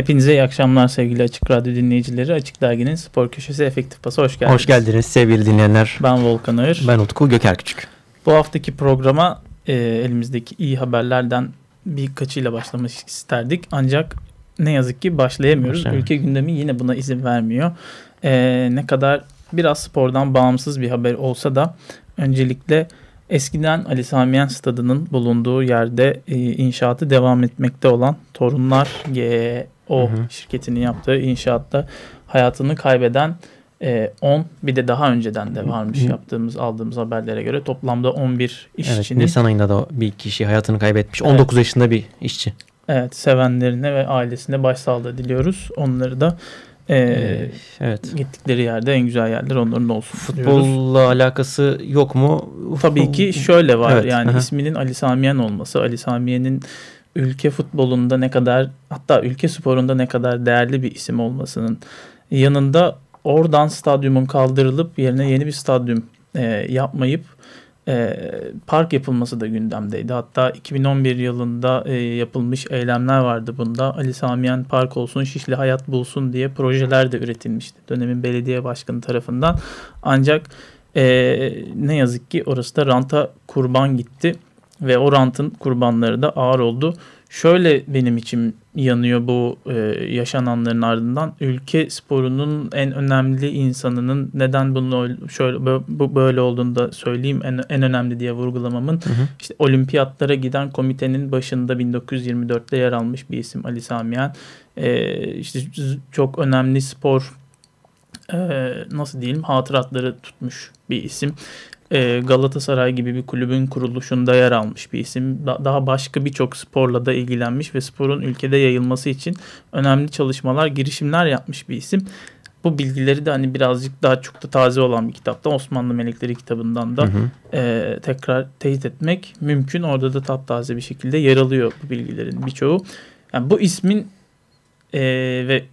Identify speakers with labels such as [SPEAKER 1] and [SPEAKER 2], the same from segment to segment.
[SPEAKER 1] Hepinize iyi akşamlar sevgili Açık Radyo dinleyicileri. Açık Dergi'nin spor köşesi Efektif Pası hoş geldiniz.
[SPEAKER 2] Hoş geldiniz sevgili dinleyenler.
[SPEAKER 1] Ben Volkan Ağır.
[SPEAKER 2] Ben Utku Göker Küçük.
[SPEAKER 1] Bu haftaki programa e, elimizdeki iyi haberlerden birkaçıyla başlamak isterdik. Ancak ne yazık ki başlayamıyoruz.
[SPEAKER 2] Evet.
[SPEAKER 1] Ülke gündemi yine buna izin vermiyor. E, ne kadar biraz spordan bağımsız bir haber olsa da öncelikle eskiden Ali Samiyen Stadı'nın bulunduğu yerde e, inşaatı devam etmekte olan Torunlar GO
[SPEAKER 2] Hı hı.
[SPEAKER 1] şirketinin yaptığı inşaatta hayatını kaybeden e, 10 bir de daha önceden de varmış yaptığımız aldığımız haberlere göre toplamda 11
[SPEAKER 2] Evet,
[SPEAKER 1] işçinin
[SPEAKER 2] Nisan ayında da bir kişi hayatını kaybetmiş.
[SPEAKER 1] Evet.
[SPEAKER 2] 19 yaşında bir işçi.
[SPEAKER 1] Evet sevenlerine ve ailesine başsağlığı diliyoruz. Onları da e,
[SPEAKER 2] Ee, evet.
[SPEAKER 1] gittikleri yerde en güzel yerler onların olsun diyoruz.
[SPEAKER 2] Futbolla alakası yok mu?
[SPEAKER 1] Tabii ki şöyle var
[SPEAKER 2] Evet,
[SPEAKER 1] yani
[SPEAKER 2] aha.
[SPEAKER 1] isminin Ali Samiyen olması Ali Samiyen'in ülke futbolunda ne kadar hatta ülke sporunda ne kadar değerli bir isim olmasının yanında oradan stadyumun kaldırılıp yerine yeni bir stadyum e, yapmayıp e, park yapılması da gündemdeydi. Hatta 2011 yılında e, yapılmış eylemler vardı bunda. Ali Samiyen Park olsun, Şişli Hayat bulsun diye projeler de üretilmişti. Dönemin belediye başkanı tarafından. Ancak e, ne yazık ki orası da ranta kurban gitti ve o rantın kurbanları da ağır oldu. Şöyle benim içim yanıyor bu e, yaşananların ardından. Ülke sporunun en önemli insanının neden bunu öyle- şöyle bu böyle olduğunu da söyleyeyim. En, en önemli diye vurgulamamın
[SPEAKER 2] Hı hı.
[SPEAKER 1] işte olimpiyatlara giden komitenin başında 1924'te yer almış bir isim Ali Samiyen. Ee, işte çok önemli spor e, nasıl diyelim hatıratları tutmuş bir isim. Ee, Galatasaray gibi bir kulübün kuruluşunda yer almış bir isim. Da- daha başka birçok sporla da ilgilenmiş ve sporun ülkede yayılması için önemli çalışmalar, girişimler yapmış bir isim. Bu bilgileri de hani birazcık daha çok da taze olan bir kitapta Osmanlı Melekleri kitabından da
[SPEAKER 2] Hı hı.
[SPEAKER 1] e, tekrar teyit etmek mümkün. Orada da taptaze bir şekilde yer alıyor bu bilgilerin birçoğu. Yani bu ismin e, ve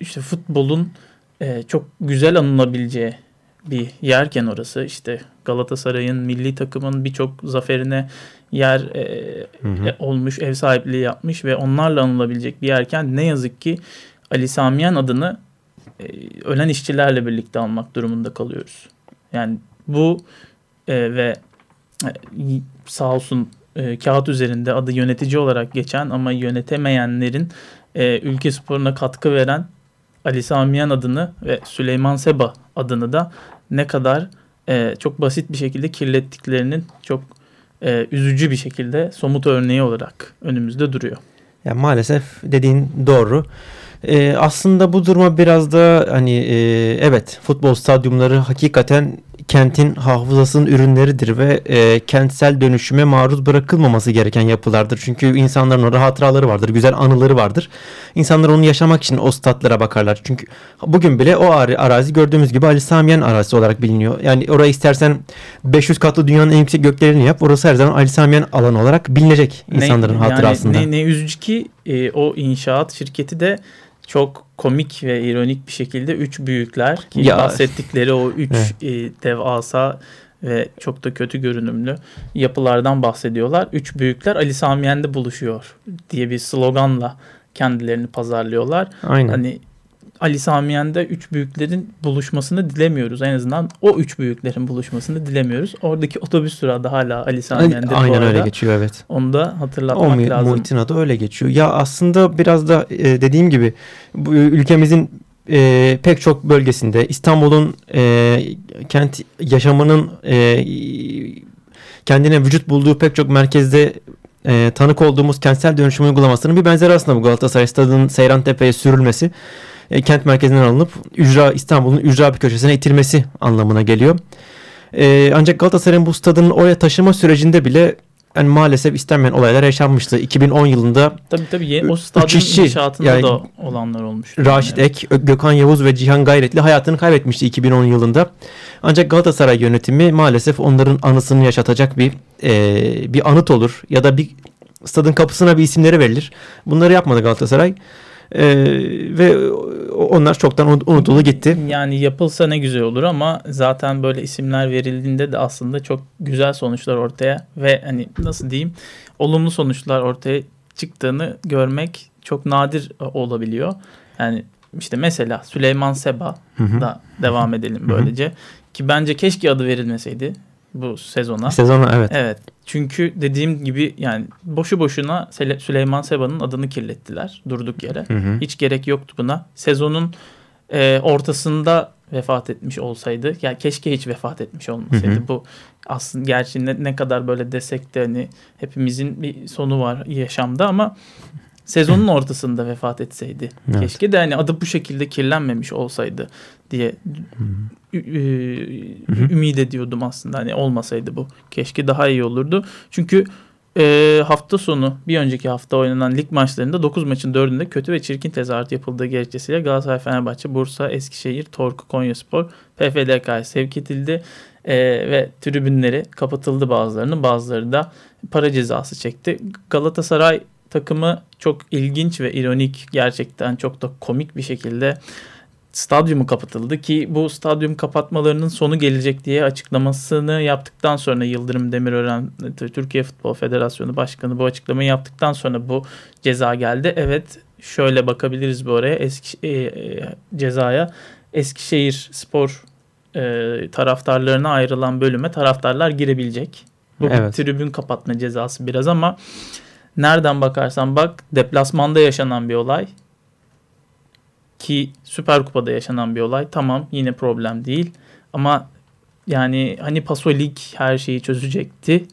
[SPEAKER 1] işte futbolun e, çok güzel anılabileceği bir yerken orası işte Galatasaray'ın milli takımın birçok zaferine yer e,
[SPEAKER 2] Hı hı.
[SPEAKER 1] e, olmuş, ev sahipliği yapmış ve onlarla anılabilecek bir yerken ne yazık ki Ali Samiyen adını e, ölen işçilerle birlikte almak durumunda kalıyoruz. Yani bu e, ve e, sağ olsun e, kağıt üzerinde adı yönetici olarak geçen ama yönetemeyenlerin e, ülke sporuna katkı veren Ali Samiyen adını ve Süleyman Seba adını da ne kadar e, çok basit bir şekilde kirlettiklerinin çok e, üzücü bir şekilde somut örneği olarak önümüzde duruyor.
[SPEAKER 2] Ya maalesef dediğin doğru. Ee, aslında bu duruma biraz da hani e, evet futbol stadyumları hakikaten kentin hafızasının ürünleridir ve e, kentsel dönüşüme maruz bırakılmaması gereken yapılardır. Çünkü insanların orada hatıraları vardır, güzel anıları vardır. İnsanlar onu yaşamak için o statlara bakarlar. Çünkü bugün bile o ar- arazi gördüğümüz gibi Ali Samiyen arazisi olarak biliniyor. Yani oraya istersen 500 katlı dünyanın en yüksek göklerini yap. Orası her zaman Ali Samiyen alanı olarak bilinecek insanların
[SPEAKER 1] ne,
[SPEAKER 2] hatırasında.
[SPEAKER 1] Yani ne, ne üzücü ki e, o inşaat şirketi de çok komik ve ironik bir şekilde üç büyükler ki
[SPEAKER 2] Ya.
[SPEAKER 1] bahsettikleri o üç
[SPEAKER 2] Evet.
[SPEAKER 1] e, devasa ve çok da kötü görünümlü yapılardan bahsediyorlar. Üç büyükler Ali Samiyen'de buluşuyor diye bir sloganla kendilerini pazarlıyorlar.
[SPEAKER 2] Aynen.
[SPEAKER 1] Hani Ali Samiyen'de üç büyüklerin buluşmasını dilemiyoruz. En azından o üç büyüklerin buluşmasını dilemiyoruz. Oradaki otobüs durağı da hala Ali Samiyen'de
[SPEAKER 2] Aynen öyle geçiyor evet.
[SPEAKER 1] Onu da
[SPEAKER 2] O
[SPEAKER 1] hatırlatmak
[SPEAKER 2] mu-
[SPEAKER 1] lazım.
[SPEAKER 2] muhitin adı öyle geçiyor. Ya aslında biraz da e, dediğim gibi bu ülkemizin e, pek çok bölgesinde İstanbul'un e, kent yaşamının e, kendine vücut bulduğu pek çok merkezde e, tanık olduğumuz kentsel dönüşüm uygulamasının bir benzeri aslında bu Galatasaray Stadı'nın Seyrantepe'ye sürülmesi e, kent merkezinden alınıp ücra İstanbul'un ücra bir köşesine itilmesi anlamına geliyor. E, ancak Galatasaray'ın bu stadının oraya taşıma sürecinde bile yani maalesef istenmeyen olaylar yaşanmıştı. 2010 yılında
[SPEAKER 1] tabii tabii o stadyum
[SPEAKER 2] işçi,
[SPEAKER 1] inşaatında
[SPEAKER 2] yani
[SPEAKER 1] da olanlar olmuştu.
[SPEAKER 2] Raşit
[SPEAKER 1] yani.
[SPEAKER 2] Ek, Gökhan Yavuz ve Cihan Gayretli hayatını kaybetmişti 2010 yılında. Ancak Galatasaray yönetimi maalesef onların anısını yaşatacak bir e, bir anıt olur ya da bir stadın kapısına bir isimleri verilir. Bunları yapmadı Galatasaray. Ee, ve onlar çoktan unutuldu gitti.
[SPEAKER 1] Yani yapılsa ne güzel olur ama zaten böyle isimler verildiğinde de aslında çok güzel sonuçlar ortaya ve hani nasıl diyeyim olumlu sonuçlar ortaya çıktığını görmek çok nadir olabiliyor. Yani işte mesela Süleyman Seba da devam edelim böylece. Ki bence keşke adı verilmeseydi bu sezona.
[SPEAKER 2] Sezona evet.
[SPEAKER 1] Evet. Çünkü dediğim gibi yani boşu boşuna Süleyman Seba'nın adını kirlettiler durduk yere. Hı hı. Hiç gerek yoktu buna. Sezonun e, ortasında vefat etmiş olsaydı ya yani keşke hiç vefat etmiş olmasaydı. Hı hı. Bu aslında gerçi ne, ne kadar böyle desek de hani hepimizin bir sonu var yaşamda ama sezonun ortasında vefat etseydi. Evet. Keşke de hani adı bu şekilde kirlenmemiş olsaydı diye ümit ediyordum aslında. Hani olmasaydı bu. Keşke daha iyi olurdu. Çünkü e, hafta sonu bir önceki hafta oynanan lig maçlarında 9 maçın 4'ünde kötü ve çirkin tezahürat yapıldığı gerekçesiyle Galatasaray, Fenerbahçe, Bursa, Eskişehir, Torku, Konyaspor, PFDK'ya sevk edildi. E, ve tribünleri kapatıldı bazılarının bazıları da para cezası çekti. Galatasaray takımı çok ilginç ve ironik gerçekten çok da komik bir şekilde stadyumu kapatıldı ki bu stadyum kapatmalarının sonu gelecek diye açıklamasını yaptıktan sonra Yıldırım Demirören Türkiye Futbol Federasyonu Başkanı bu açıklamayı yaptıktan sonra bu ceza geldi. Evet şöyle bakabiliriz bu oraya eski e, e, cezaya Eskişehir Spor e, taraftarlarına ayrılan bölüme taraftarlar girebilecek. Bu evet. tribün kapatma cezası biraz ama nereden bakarsan bak deplasmanda yaşanan bir olay ki Süper Kupa'da yaşanan bir olay. Tamam yine problem değil. Ama yani hani Pasolik her şeyi çözecekti.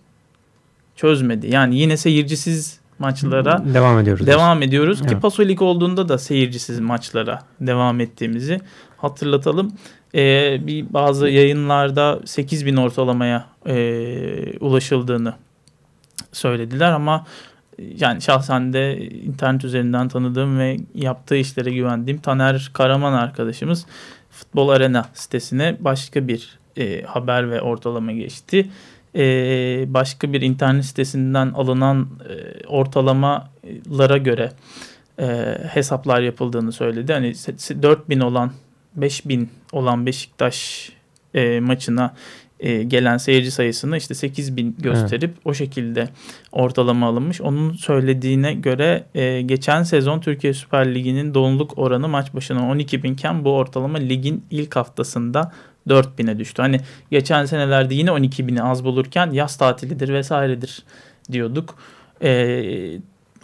[SPEAKER 1] Çözmedi. Yani yine seyircisiz maçlara
[SPEAKER 2] devam ediyoruz.
[SPEAKER 1] Devam ediyoruz evet. ki Pasolik olduğunda da seyircisiz maçlara devam ettiğimizi hatırlatalım. Ee, bir bazı yayınlarda 8 bin ortalamaya e, ulaşıldığını söylediler ama yani şahsen de internet üzerinden tanıdığım ve yaptığı işlere güvendiğim Taner Karaman arkadaşımız Futbol Arena sitesine başka bir e, haber ve ortalama geçti. E, başka bir internet sitesinden alınan e, ortalamalara göre e, hesaplar yapıldığını söyledi. Hani 4000 olan 5000 olan Beşiktaş e, maçına e, gelen seyirci sayısını işte 8 bin gösterip evet. o şekilde ortalama alınmış. Onun söylediğine göre e, geçen sezon Türkiye Süper Ligi'nin doluluk oranı maç başına 12 binken bu ortalama ligin ilk haftasında 4 bine düştü. Hani geçen senelerde yine 12 bini az bulurken yaz tatilidir vesairedir diyorduk. E,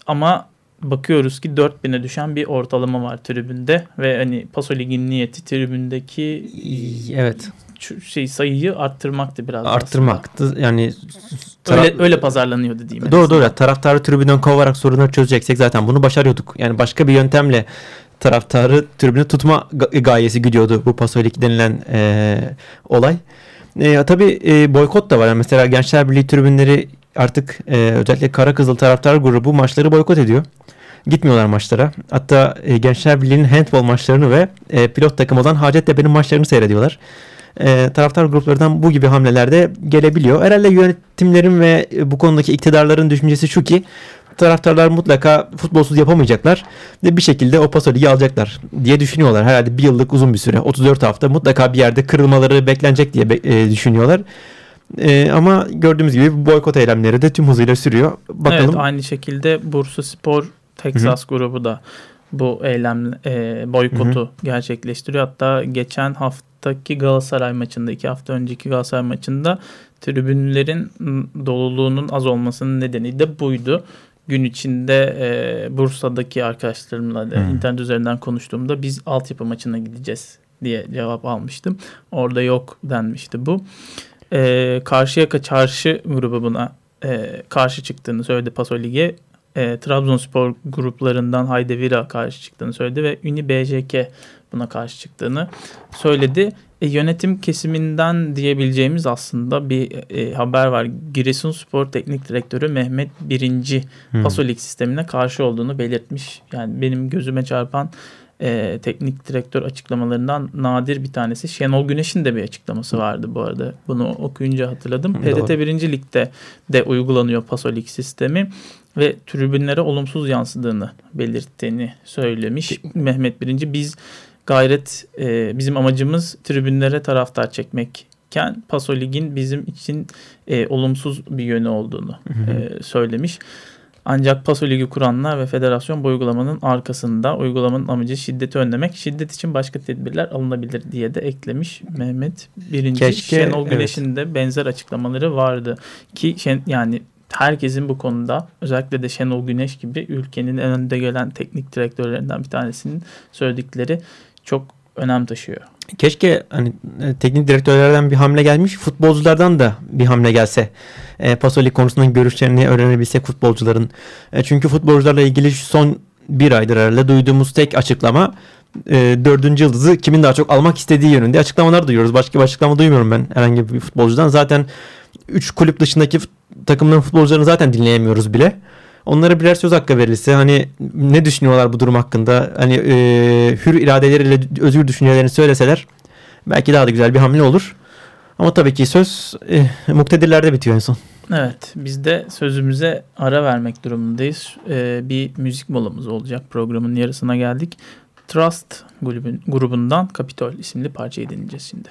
[SPEAKER 1] ama bakıyoruz ki 4000'e düşen bir ortalama var tribünde ve hani Paso Lig'in niyeti tribündeki
[SPEAKER 2] evet
[SPEAKER 1] şey sayıyı arttırmaktı biraz.
[SPEAKER 2] Arttırmaktı. Aslında. Yani
[SPEAKER 1] öyle öyle pazarlanıyordu diyeyim.
[SPEAKER 2] Doğru doğru. Taraftarı tribünden kovarak sorunları çözeceksek zaten bunu başarıyorduk. Yani başka bir yöntemle taraftarı tribüne tutma gayesi gidiyordu bu Pasolik denilen e, olay. E, tabii e, boykot da var. Yani mesela Gençler Birliği tribünleri artık e, özellikle Kara Kızıl taraftar grubu maçları boykot ediyor. Gitmiyorlar maçlara. Hatta e, Gençler Birliği'nin handball maçlarını ve e, pilot takım olan Hacettepe'nin maçlarını seyrediyorlar e, taraftar gruplarından bu gibi hamlelerde gelebiliyor. Herhalde yönetimlerin ve bu konudaki iktidarların düşüncesi şu ki taraftarlar mutlaka futbolsuz yapamayacaklar ve bir şekilde o paso ligi alacaklar diye düşünüyorlar. Herhalde bir yıllık uzun bir süre 34 hafta mutlaka bir yerde kırılmaları beklenecek diye e, düşünüyorlar. E, ama gördüğümüz gibi boykot eylemleri de tüm hızıyla sürüyor. Bakalım. Evet
[SPEAKER 1] aynı şekilde Bursa Spor Texas Hı-hı. grubu da bu eylem e, boykotu Hı-hı. gerçekleştiriyor. Hatta geçen hafta haftaki Galatasaray maçında, iki hafta önceki Galatasaray maçında tribünlerin doluluğunun az olmasının nedeni de buydu. Gün içinde e, Bursa'daki arkadaşlarımla da hmm. internet üzerinden konuştuğumda biz altyapı maçına gideceğiz diye cevap almıştım. Orada yok denmişti bu. E, Karşıyaka Çarşı grubu buna e, karşı çıktığını söyledi Paso Lig'e. E, Trabzonspor gruplarından Haydevira karşı çıktığını söyledi ve Uni BJK buna karşı çıktığını söyledi. E, yönetim kesiminden diyebileceğimiz aslında bir e, haber var. Giresunspor Teknik Direktörü Mehmet Birinci hmm. Pasolik sistemine karşı olduğunu belirtmiş. Yani benim gözüme çarpan e, teknik direktör açıklamalarından nadir bir tanesi. Şenol Güneş'in de bir açıklaması vardı bu arada. Bunu okuyunca hatırladım. PDT 1. Lig'de de uygulanıyor Pasolik sistemi ve tribünlere olumsuz yansıdığını belirttiğini söylemiş Mehmet Birinci. Biz gayret e, bizim amacımız tribünlere taraftar çekmekken Paso Lig'in bizim için e, olumsuz bir yönü olduğunu E, söylemiş. Ancak Paso Ligi kuranlar ve federasyon bu uygulamanın arkasında uygulamanın amacı şiddeti önlemek. Şiddet için başka tedbirler alınabilir diye de eklemiş Mehmet Birinci. Keşke, Şenol Güneş'in evet. de benzer açıklamaları vardı. Ki Şen, yani herkesin bu konuda özellikle de Şenol Güneş gibi ülkenin en önde gelen teknik direktörlerinden bir tanesinin söyledikleri çok önem taşıyor.
[SPEAKER 2] Keşke hani e, teknik direktörlerden bir hamle gelmiş, futbolculardan da bir hamle gelse. E, Pasoli konusunun görüşlerini öğrenebilsek futbolcuların. E, çünkü futbolcularla ilgili son bir aydır herhalde duyduğumuz tek açıklama e, dördüncü yıldızı kimin daha çok almak istediği yönünde açıklamalar duyuyoruz. Başka bir açıklama duymuyorum ben herhangi bir futbolcudan. Zaten 3 kulüp dışındaki takımların futbolcularını zaten dinleyemiyoruz bile. Onlara birer söz hakkı verilse hani ne düşünüyorlar bu durum hakkında? Hani e, hür iradeleriyle özgür düşüncelerini söyleseler belki daha da güzel bir hamle olur. Ama tabii ki söz e, muktedirlerde bitiyor en son.
[SPEAKER 1] Evet biz de sözümüze ara vermek durumundayız. Ee, bir müzik molamız olacak programın yarısına geldik. Trust grubun, grubundan Capitol isimli parçayı dinleyeceğiz şimdi.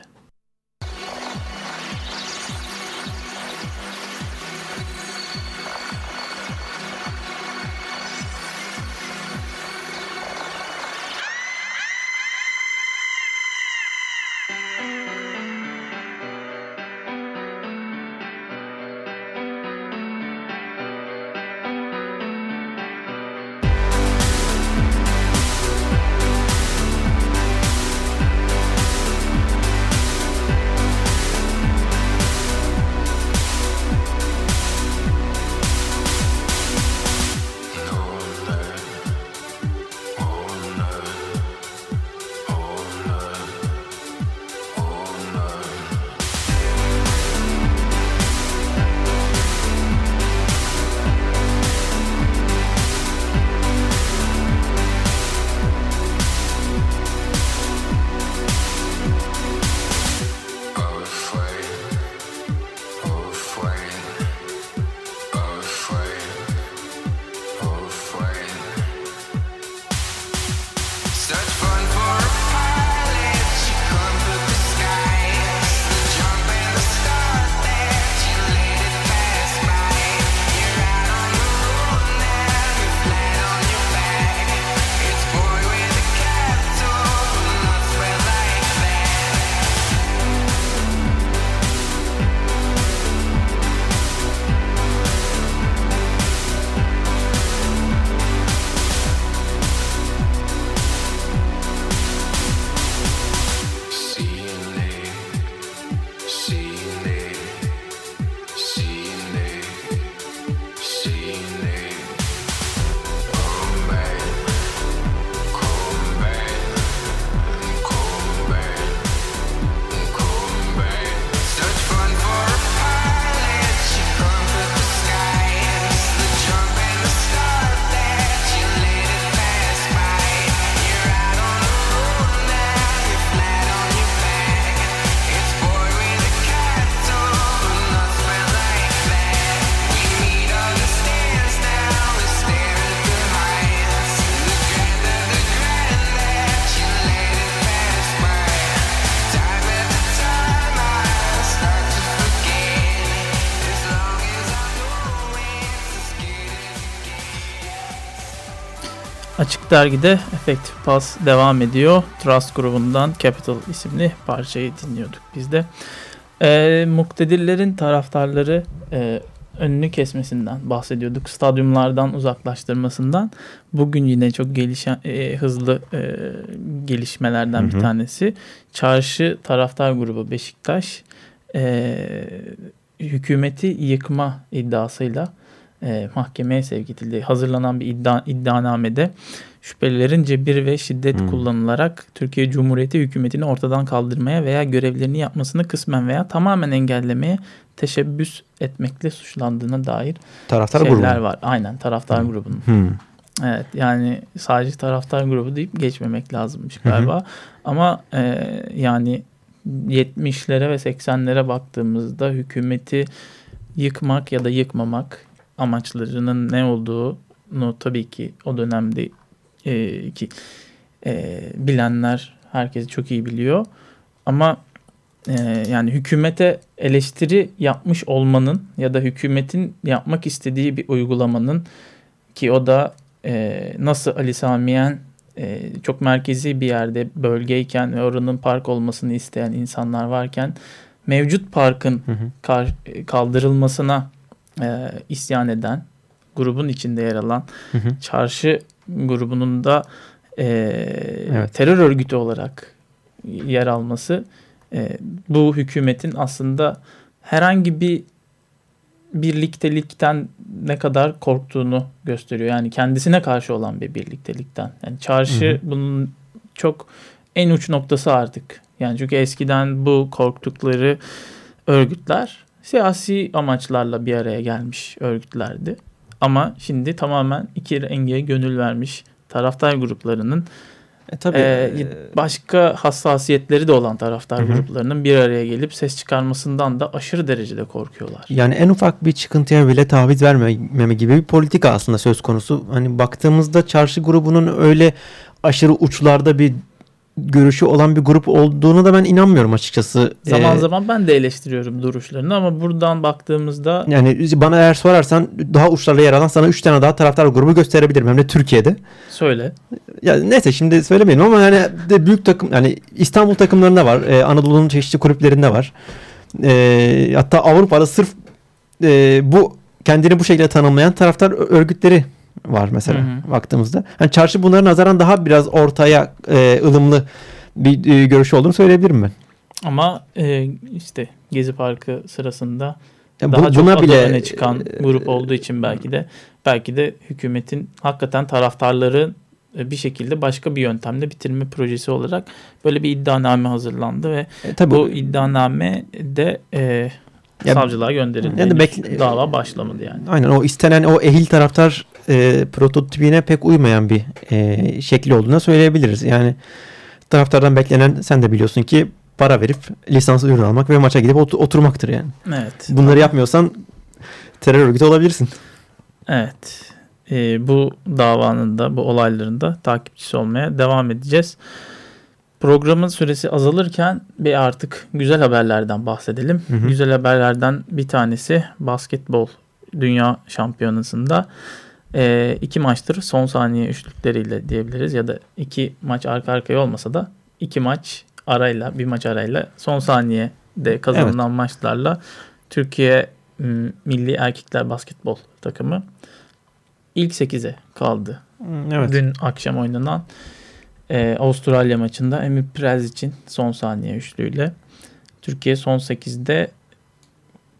[SPEAKER 1] Dergide Effective Pass devam ediyor. Trust grubundan Capital isimli parçayı dinliyorduk biz de. E, muktedirlerin taraftarları e, önünü kesmesinden bahsediyorduk. Stadyumlardan uzaklaştırmasından. Bugün yine çok gelişen e, hızlı e, gelişmelerden hı hı. bir tanesi. Çarşı taraftar grubu Beşiktaş e, hükümeti yıkma iddiasıyla e, mahkemeye sevk edildi. Hazırlanan bir iddia, iddianamede şüphelilerin cebir ve şiddet hmm. kullanılarak Türkiye Cumhuriyeti hükümetini ortadan kaldırmaya veya görevlerini yapmasını kısmen veya tamamen engellemeye teşebbüs etmekle suçlandığına dair
[SPEAKER 2] taraftar
[SPEAKER 1] şeyler
[SPEAKER 2] grubu.
[SPEAKER 1] var. Aynen taraftar hmm. grubunun.
[SPEAKER 2] Hmm.
[SPEAKER 1] Evet yani sadece taraftar grubu deyip geçmemek lazımmış galiba. Hı hı. Ama e, yani 70'lere ve 80'lere baktığımızda hükümeti yıkmak ya da yıkmamak amaçlarının ne olduğunu tabii ki o dönemde e, ki e, bilenler herkes çok iyi biliyor. Ama e, yani hükümete eleştiri yapmış olmanın ya da hükümetin yapmak istediği bir uygulamanın ki o da e, nasıl Ali Samiyen e, çok merkezi bir yerde bölgeyken ve oranın park olmasını isteyen insanlar varken mevcut parkın hı hı. Kar, kaldırılmasına e, isyan eden grubun içinde yer alan hı hı. çarşı grubunun da e, evet. terör örgütü olarak yer alması e, bu hükümetin aslında herhangi bir birliktelikten ne kadar korktuğunu gösteriyor. Yani kendisine karşı olan bir birliktelikten. Yani çarşı hı hı. bunun çok en uç noktası artık. Yani çünkü eskiden bu korktukları örgütler siyasi amaçlarla bir araya gelmiş örgütlerdi. Ama şimdi tamamen iki renge gönül vermiş taraftar gruplarının e, tabii, ee, başka hassasiyetleri de olan taraftar hı. gruplarının bir araya gelip ses çıkarmasından da aşırı derecede korkuyorlar.
[SPEAKER 2] Yani en ufak bir çıkıntıya bile taviz vermeme gibi bir politika aslında söz konusu. Hani baktığımızda çarşı grubunun öyle aşırı uçlarda bir görüşü olan bir grup olduğunu da ben inanmıyorum açıkçası.
[SPEAKER 1] Zaman ee, zaman ben de eleştiriyorum duruşlarını ama buradan baktığımızda...
[SPEAKER 2] Yani bana eğer sorarsan daha uçlarla yer alan sana 3 tane daha taraftar grubu gösterebilirim hem de Türkiye'de.
[SPEAKER 1] Söyle.
[SPEAKER 2] Ya neyse şimdi söylemeyelim ama yani de büyük takım yani İstanbul takımlarında var. Ee, Anadolu'nun çeşitli kulüplerinde var. Ee, hatta Avrupa'da sırf e, bu kendini bu şekilde tanımlayan taraftar örgütleri var mesela hı hı. baktığımızda. Yani çarşı bunların nazaran daha biraz ortaya e, ılımlı bir e, görüşü olduğunu söyleyebilirim ben.
[SPEAKER 1] Ama e, işte Gezi Parkı sırasında ya daha bu, çok buna bile öne çıkan e, grup olduğu için belki de belki de hükümetin hakikaten taraftarları e, bir şekilde başka bir yöntemle bitirme projesi olarak böyle bir iddianame hazırlandı ve e, tabii, bu iddianame de e, ya, savcılığa gönderildi. Yani bekle, dava başlamadı yani.
[SPEAKER 2] Aynen o istenen o ehil taraftar e, prototipine pek uymayan bir e, şekli olduğuna söyleyebiliriz. Yani taraftardan beklenen sen de biliyorsun ki para verip lisans ürün almak ve maça gidip ot- oturmaktır yani.
[SPEAKER 1] Evet.
[SPEAKER 2] Bunları yapmıyorsan terör örgütü olabilirsin.
[SPEAKER 1] Evet. E, bu davanın da bu olayların da takipçisi olmaya devam edeceğiz. Programın süresi azalırken bir artık güzel haberlerden bahsedelim. Hı hı. Güzel haberlerden bir tanesi basketbol dünya şampiyonasında e, iki maçtır son saniye üçlükleriyle diyebiliriz ya da iki maç arka arkaya olmasa da iki maç arayla bir maç arayla son saniyede kazanılan evet. maçlarla Türkiye milli erkekler basketbol takımı ilk 8'e kaldı. Evet. Dün akşam oynanan e, Avustralya maçında Emir Prez için son saniye üçlüyle Türkiye son 8'de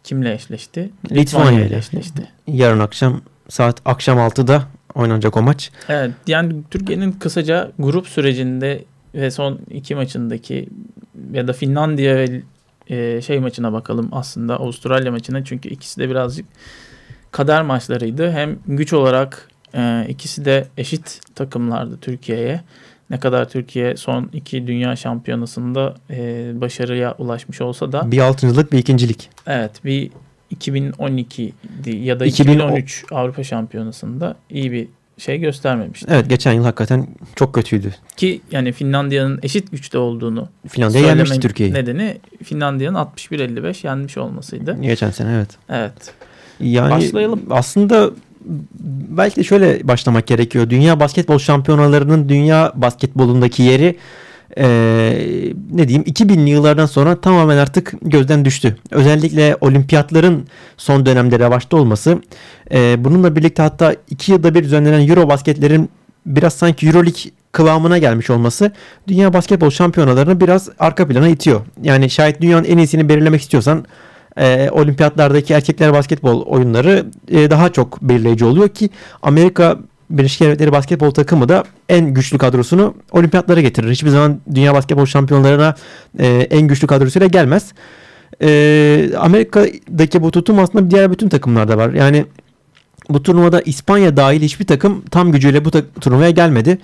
[SPEAKER 1] kimle eşleşti?
[SPEAKER 2] Litvanya ile eşleşti. Yarın akşam saat akşam 6'da oynanacak o maç.
[SPEAKER 1] Evet yani Türkiye'nin kısaca grup sürecinde ve son iki maçındaki ya da Finlandiya ve e, şey maçına bakalım aslında Avustralya maçına çünkü ikisi de birazcık kader maçlarıydı. Hem güç olarak e, ikisi de eşit takımlardı Türkiye'ye. Ne kadar Türkiye son iki dünya şampiyonasında e, başarıya ulaşmış olsa da.
[SPEAKER 2] Bir altıncılık bir ikincilik.
[SPEAKER 1] Evet bir 2012 ya da 2013 Avrupa Şampiyonası'nda iyi bir şey göstermemişti.
[SPEAKER 2] Evet geçen yıl hakikaten çok kötüydü.
[SPEAKER 1] Ki yani Finlandiya'nın eşit güçte olduğunu
[SPEAKER 2] Finlandiya yenmişti Türkiye'yi.
[SPEAKER 1] Nedeni Finlandiya'nın 61-55 yenmiş olmasıydı.
[SPEAKER 2] Geçen sene evet.
[SPEAKER 1] Evet.
[SPEAKER 2] Yani Başlayalım. Aslında belki de şöyle başlamak gerekiyor. Dünya basketbol şampiyonalarının dünya basketbolundaki yeri e, ne diyeyim 2000'li yıllardan sonra tamamen artık gözden düştü. Özellikle olimpiyatların son dönemde revaçta olması e, bununla birlikte hatta iki yılda bir düzenlenen Euro basketlerin biraz sanki Euroleague kıvamına gelmiş olması dünya basketbol şampiyonalarını biraz arka plana itiyor. Yani şayet dünyanın en iyisini belirlemek istiyorsan e, olimpiyatlardaki erkekler basketbol oyunları e, daha çok belirleyici oluyor ki Amerika Birleşik Devletleri basketbol takımı da en güçlü kadrosunu olimpiyatlara getirir. Hiçbir zaman dünya basketbol şampiyonlarına e, en güçlü kadrosuyla gelmez. E, Amerika'daki bu tutum aslında diğer bütün takımlarda var. Yani bu turnuvada İspanya dahil hiçbir takım tam gücüyle bu turnuvaya gelmedi.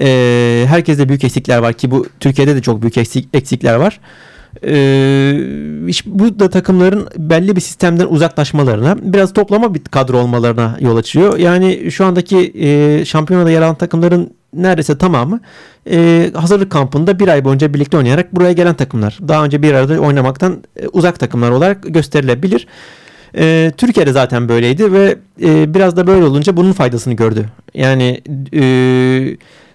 [SPEAKER 2] Ee, herkeste büyük eksikler var ki bu Türkiye'de de çok büyük eksik, eksikler var. Ee, bu da takımların belli bir sistemden uzaklaşmalarına, biraz toplama bir kadro olmalarına yol açıyor. Yani şu andaki e, şampiyonada yer alan takımların neredeyse tamamı e, hazırlık kampında bir ay boyunca birlikte oynayarak buraya gelen takımlar. Daha önce bir arada oynamaktan e, uzak takımlar olarak gösterilebilir. E, Türkiye'de zaten böyleydi ve e, biraz da böyle olunca bunun faydasını gördü. Yani e,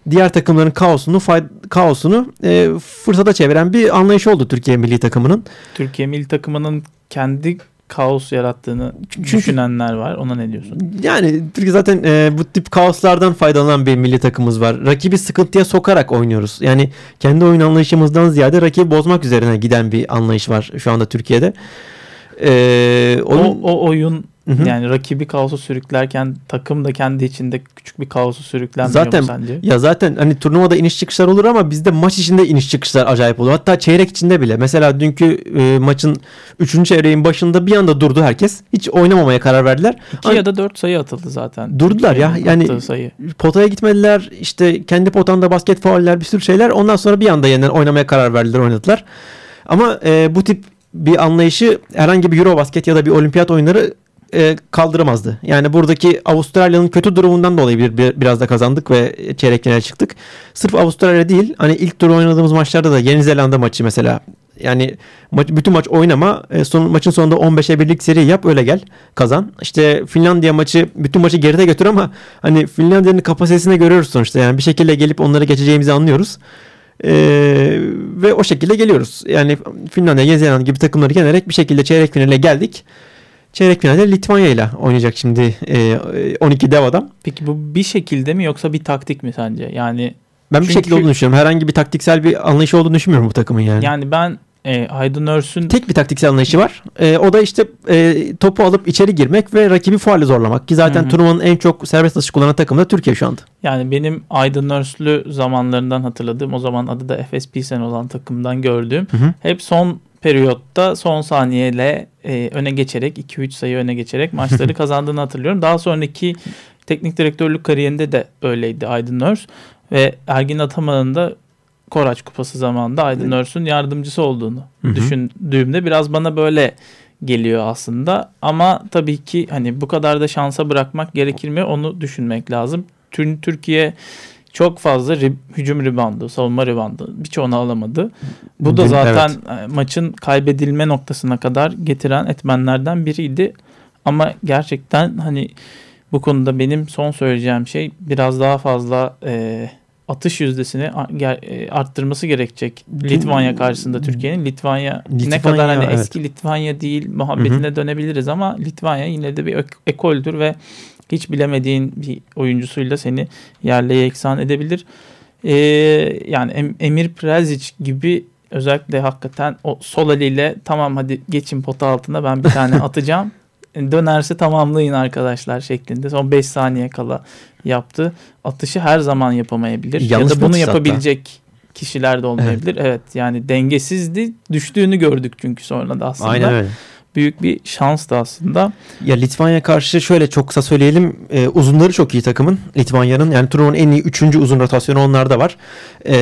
[SPEAKER 2] diğer takımların kaosunu kaosunu e, fırsata çeviren bir anlayış oldu Türkiye milli takımının.
[SPEAKER 1] Türkiye milli takımının kendi kaos yarattığını Çünkü, düşünenler var. Ona ne diyorsun?
[SPEAKER 2] Yani Türkiye zaten e, bu tip kaoslardan faydalanan bir milli takımımız var. Rakibi sıkıntıya sokarak oynuyoruz. Yani kendi oyun anlayışımızdan ziyade rakibi bozmak üzerine giden bir anlayış var şu anda Türkiye'de.
[SPEAKER 1] Ee, onun... o, o oyun Hı-hı. Yani rakibi kaosu sürüklerken takım da kendi içinde küçük bir kaosu sürüklenmiyor
[SPEAKER 2] zaten,
[SPEAKER 1] mu sence?
[SPEAKER 2] Ya zaten hani turnuvada iniş çıkışlar olur ama bizde maç içinde iniş çıkışlar acayip oluyor. Hatta çeyrek içinde bile. Mesela dünkü e, maçın 3. çeyreğin başında bir anda durdu herkes. Hiç oynamamaya karar verdiler.
[SPEAKER 1] 2 ya da 4 sayı atıldı zaten.
[SPEAKER 2] Durdular ya. Yani sayı. potaya gitmediler. İşte kendi potanda basket fauller bir sürü şeyler. Ondan sonra bir anda yeniden oynamaya karar verdiler oynadılar. Ama e, bu tip bir anlayışı herhangi bir Eurobasket ya da bir olimpiyat oyunları e, kaldıramazdı. Yani buradaki Avustralya'nın kötü durumundan dolayı bir, bir, biraz da kazandık ve çeyreklere çıktık. Sırf Avustralya değil hani ilk tur oynadığımız maçlarda da Yeni Zelanda maçı mesela yani maç, bütün maç oynama e, son, maçın sonunda 15'e birlik seri yap öyle gel kazan. İşte Finlandiya maçı bütün maçı geride götür ama hani Finlandiya'nın kapasitesine görüyoruz sonuçta yani bir şekilde gelip onları geçeceğimizi anlıyoruz. Ee, ve o şekilde geliyoruz. Yani Finlandiya, Yeni Zelanda gibi takımları yenerek bir şekilde çeyrek finale geldik. Çeyrek finalde Litvanya ile oynayacak şimdi e, 12 dev adam.
[SPEAKER 1] Peki bu bir şekilde mi yoksa bir taktik mi sence? Yani
[SPEAKER 2] ben bir şekilde olduğunu düşünüyorum. Herhangi bir taktiksel bir anlayışı olduğunu düşünmüyorum bu takımın yani.
[SPEAKER 1] Yani ben e, Aydın Örs'ün...
[SPEAKER 2] Tek bir taktiksel anlayışı var. E, o da işte e, topu alıp içeri girmek ve rakibi faulle zorlamak. Ki zaten Hı-hı. turnuvanın en çok serbest atış kullanan takımı da Türkiye şu anda.
[SPEAKER 1] Yani benim Aydın Örs'lü zamanlarından hatırladığım o zaman adı da Efes Pilsen olan takımdan gördüğüm Hı-hı. hep son periyotta son saniyeyle e, öne geçerek 2-3 sayı öne geçerek maçları kazandığını hatırlıyorum. Daha sonraki teknik direktörlük kariyerinde de öyleydi Aydın Örs ve Ergin Ataman'ın da Koraç Kupası zamanında Aydın Örs'ün yardımcısı olduğunu Hı-hı. düşündüğümde biraz bana böyle geliyor aslında. Ama tabii ki hani bu kadar da şansa bırakmak gerekir mi onu düşünmek lazım. Türkiye çok fazla ri, hücum ribandı, savunma ribandı. Birçoğunu alamadı. Bu da zaten evet. E, maçın kaybedilme noktasına kadar getiren etmenlerden biriydi. Ama gerçekten hani bu konuda benim son söyleyeceğim şey biraz daha fazla e, atış yüzdesini e, arttırması gerekecek Litvanya karşısında Türkiye'nin. Litvanya, Litvanya ne kadar hani evet. eski Litvanya değil muhabbetine Hı-hı. dönebiliriz ama Litvanya yine de bir ekoldür ve hiç bilemediğin bir oyuncusuyla seni yerle yeksan edebilir. Ee, yani Emir Prezic gibi özellikle hakikaten o sol eliyle tamam hadi geçin pota altına ben bir tane atacağım. Dönerse tamamlayın arkadaşlar şeklinde. Son 5 saniye kala yaptı. Atışı her zaman yapamayabilir. Yanlış ya da bunu yapabilecek hatta. kişiler de olmayabilir. Evet. evet yani dengesizdi. Düştüğünü gördük çünkü sonra da aslında. Aynen öyle büyük bir şans da aslında.
[SPEAKER 2] Ya Litvanya karşı şöyle çok kısa söyleyelim. E, uzunları çok iyi takımın. Litvanya'nın yani turnuvanın en iyi 3. uzun rotasyonu onlarda var. E,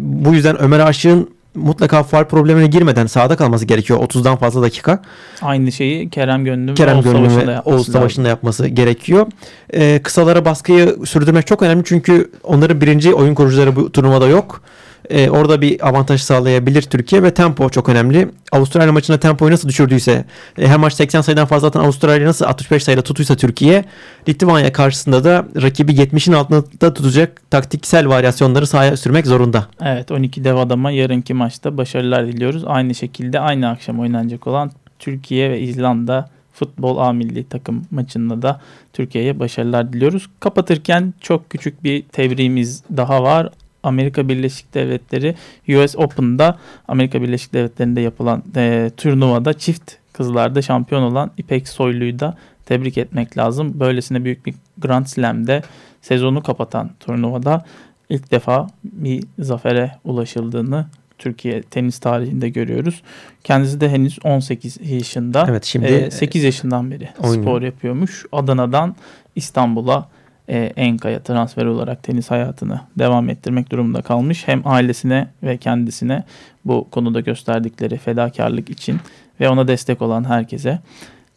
[SPEAKER 2] bu yüzden Ömer Aşık'ın mutlaka far problemine girmeden sahada kalması gerekiyor 30'dan fazla dakika.
[SPEAKER 1] Aynı şeyi Kerem Gönlüm
[SPEAKER 2] Kerem Oğuz Gönlüm Savaşı'nda yapması, Oğuz Savaşı'nda yapması gerekiyor. Ee, kısalara baskıyı sürdürmek çok önemli çünkü onların birinci oyun kurucuları bu turnuvada yok. E, orada bir avantaj sağlayabilir Türkiye ve tempo çok önemli. Avustralya maçında tempoyu nasıl düşürdüyse e, her maç 80 sayıdan fazla atan Avustralya nasıl 65 sayıda tutuysa Türkiye Litvanya karşısında da rakibi 70'in altında tutacak taktiksel varyasyonları sahaya sürmek zorunda.
[SPEAKER 1] Evet 12 dev adama yarınki maçta başarılar diliyoruz. Aynı şekilde aynı akşam oynanacak olan Türkiye ve İzlanda futbol A milli takım maçında da Türkiye'ye başarılar diliyoruz. Kapatırken çok küçük bir tebriğimiz daha var. Amerika Birleşik Devletleri US Open'da Amerika Birleşik Devletleri'nde yapılan e, turnuvada çift kızlarda şampiyon olan İpek Soylu'yu da tebrik etmek lazım. Böylesine büyük bir Grand Slam'de sezonu kapatan turnuvada ilk defa bir zafere ulaşıldığını Türkiye tenis tarihinde görüyoruz. Kendisi de henüz 18 yaşında.
[SPEAKER 2] Evet şimdi
[SPEAKER 1] e, 8 yaşından beri
[SPEAKER 2] oynuyor.
[SPEAKER 1] spor yapıyormuş. Adana'dan İstanbul'a e, Enka'ya transfer olarak tenis hayatını devam ettirmek durumunda kalmış. Hem ailesine ve kendisine bu konuda gösterdikleri fedakarlık için ve ona destek olan herkese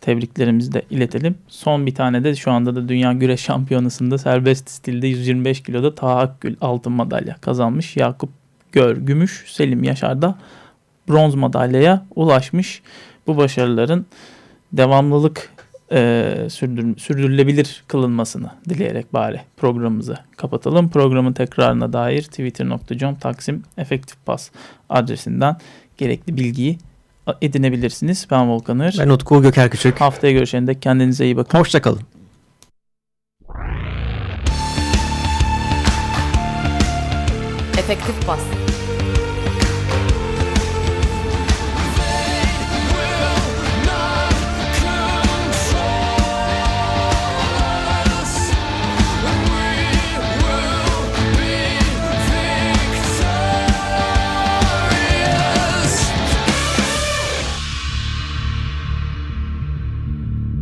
[SPEAKER 1] tebriklerimizi de iletelim. Son bir tane de şu anda da Dünya Güreş Şampiyonası'nda serbest stilde 125 kiloda Taha Akgül altın madalya kazanmış. Yakup Gör gümüş, Selim Yaşar da bronz madalyaya ulaşmış. Bu başarıların devamlılık e, sürdür, sürdürülebilir kılınmasını dileyerek bari programımızı kapatalım. Programın tekrarına dair twitter.com taksim efektif pas adresinden gerekli bilgiyi edinebilirsiniz. Ben Volkan Ir.
[SPEAKER 2] ben Utku Göker Küçük.
[SPEAKER 1] Haftaya görüşene dek kendinize iyi bakın.
[SPEAKER 2] Hoşçakalın.
[SPEAKER 3] Efektif bas.